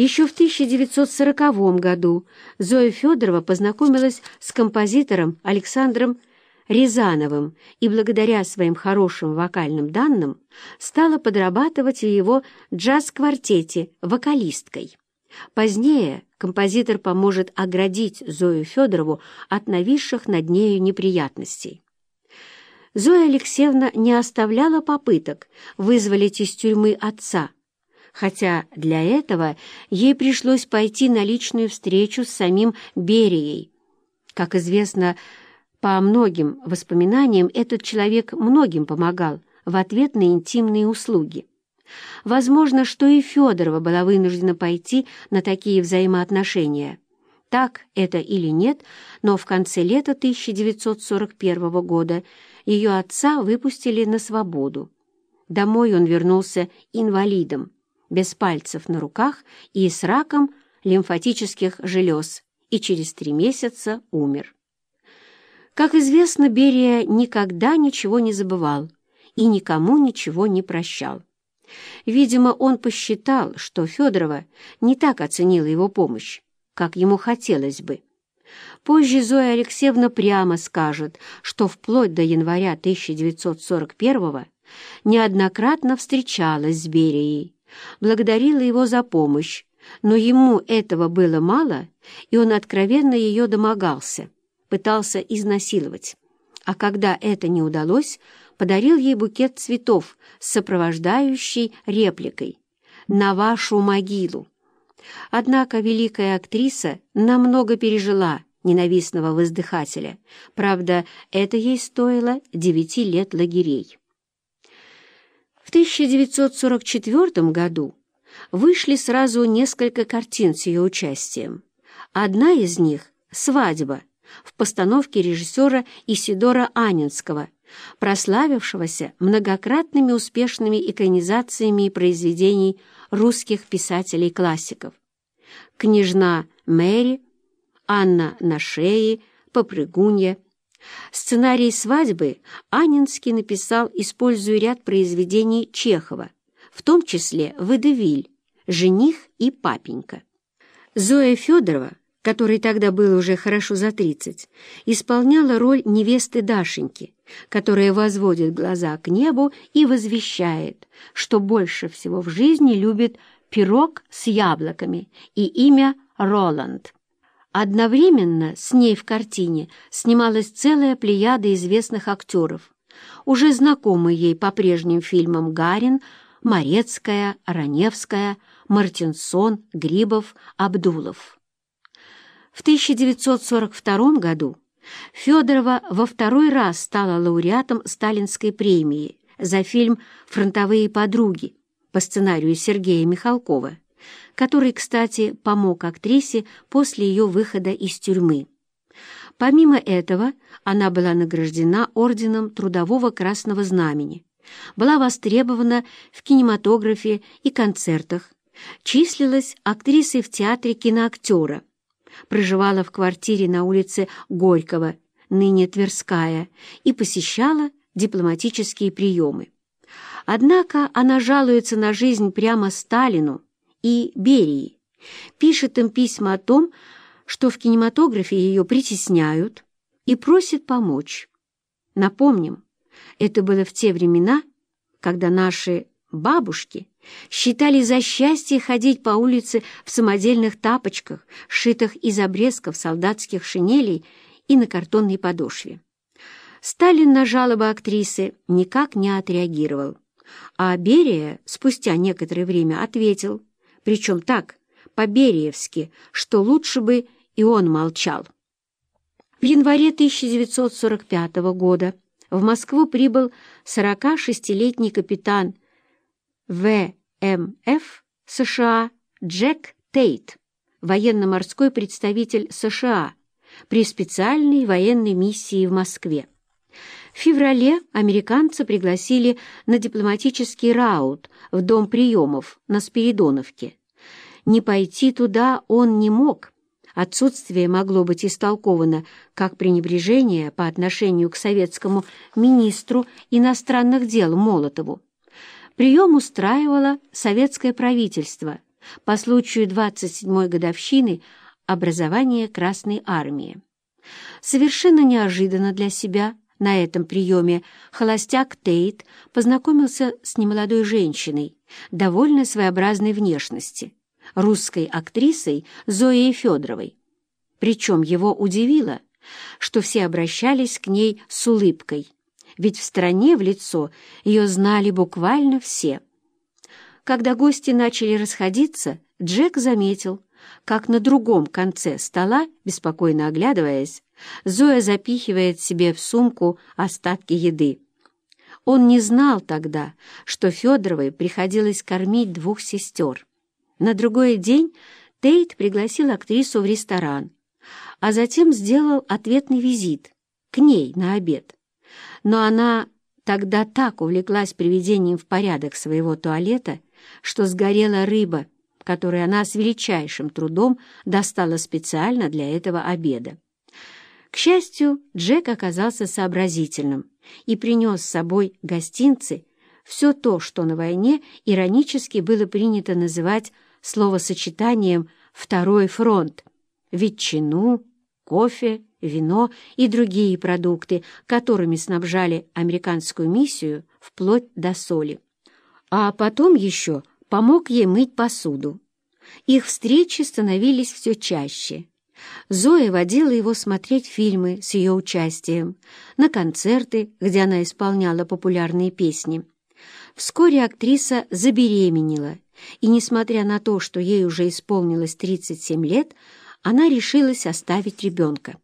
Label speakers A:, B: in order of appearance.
A: Еще в 1940 году Зоя Федорова познакомилась с композитором Александром Рязановым и благодаря своим хорошим вокальным данным стала подрабатывать в его джаз-квартете вокалисткой. Позднее композитор поможет оградить Зою Федорову от нависших над нею неприятностей. Зоя Алексеевна не оставляла попыток вызволить из тюрьмы отца, хотя для этого ей пришлось пойти на личную встречу с самим Берией. Как известно, по многим воспоминаниям этот человек многим помогал в ответ на интимные услуги. Возможно, что и Федорова была вынуждена пойти на такие взаимоотношения. Так это или нет, но в конце лета 1941 года ее отца выпустили на свободу. Домой он вернулся инвалидом, без пальцев на руках и с раком лимфатических желез, и через три месяца умер. Как известно, Берия никогда ничего не забывал и никому ничего не прощал. Видимо, он посчитал, что Федорова не так оценила его помощь, как ему хотелось бы. Позже Зоя Алексеевна прямо скажет, что вплоть до января 1941-го неоднократно встречалась с Берией, благодарила его за помощь, но ему этого было мало, и он откровенно ее домогался, пытался изнасиловать. А когда это не удалось, подарил ей букет цветов с сопровождающей репликой «На вашу могилу». Однако великая актриса намного пережила ненавистного воздыхателя. Правда, это ей стоило девяти лет лагерей. В 1944 году вышли сразу несколько картин с ее участием. Одна из них — «Свадьба» в постановке режиссера Исидора Анинского – прославившегося многократными успешными экранизациями произведений русских писателей-классиков. «Княжна Мэри», «Анна на шее», «Попрыгунья». Сценарий «Свадьбы» Анинский написал, используя ряд произведений Чехова, в том числе «Выдевиль», «Жених» и «Папенька». Зоя Федорова которой тогда было уже хорошо за тридцать, исполняла роль невесты Дашеньки, которая возводит глаза к небу и возвещает, что больше всего в жизни любит пирог с яблоками и имя Роланд. Одновременно с ней в картине снималась целая плеяда известных актеров, уже знакомые ей по прежним фильмам Гарин, Морецкая, Раневская, Мартинсон, Грибов, Абдулов. В 1942 году Федорова во второй раз стала лауреатом Сталинской премии за фильм «Фронтовые подруги» по сценарию Сергея Михалкова, который, кстати, помог актрисе после ее выхода из тюрьмы. Помимо этого, она была награждена Орденом Трудового Красного Знамени, была востребована в кинематографе и концертах, числилась актрисой в театре киноактера – проживала в квартире на улице Горького, ныне Тверская, и посещала дипломатические приемы. Однако она жалуется на жизнь прямо Сталину и Берии, пишет им письма о том, что в кинематографе ее притесняют и просит помочь. Напомним, это было в те времена, когда наши бабушки Считали за счастье ходить по улице в самодельных тапочках, сшитых из обрезков солдатских шинелей и на картонной подошве. Сталин на жалобы актрисы никак не отреагировал, а Берия спустя некоторое время ответил, причем так, по-бериевски, что лучше бы и он молчал. В январе 1945 года в Москву прибыл 46-летний капитан ВМФ США Джек Тейт, военно-морской представитель США при специальной военной миссии в Москве. В феврале американцы пригласили на дипломатический раут в дом приемов на Спиридоновке. Не пойти туда он не мог. Отсутствие могло быть истолковано как пренебрежение по отношению к советскому министру иностранных дел Молотову. Прием устраивало советское правительство по случаю 27-й годовщины образования Красной Армии. Совершенно неожиданно для себя на этом приеме холостяк Тейт познакомился с немолодой женщиной, довольно своеобразной внешности, русской актрисой Зоей Федоровой. Причем его удивило, что все обращались к ней с улыбкой, ведь в стране в лицо ее знали буквально все. Когда гости начали расходиться, Джек заметил, как на другом конце стола, беспокойно оглядываясь, Зоя запихивает себе в сумку остатки еды. Он не знал тогда, что Федоровой приходилось кормить двух сестер. На другой день Тейт пригласил актрису в ресторан, а затем сделал ответный визит к ней на обед. Но она тогда так увлеклась приведением в порядок своего туалета, что сгорела рыба, которую она с величайшим трудом достала специально для этого обеда. К счастью, Джек оказался сообразительным и принес с собой гостинцы все то, что на войне иронически было принято называть словосочетанием «второй фронт» — ветчину, кофе, вино и другие продукты, которыми снабжали американскую миссию вплоть до соли. А потом еще помог ей мыть посуду. Их встречи становились все чаще. Зоя водила его смотреть фильмы с ее участием, на концерты, где она исполняла популярные песни. Вскоре актриса забеременела, и, несмотря на то, что ей уже исполнилось 37 лет, она решилась оставить ребенка.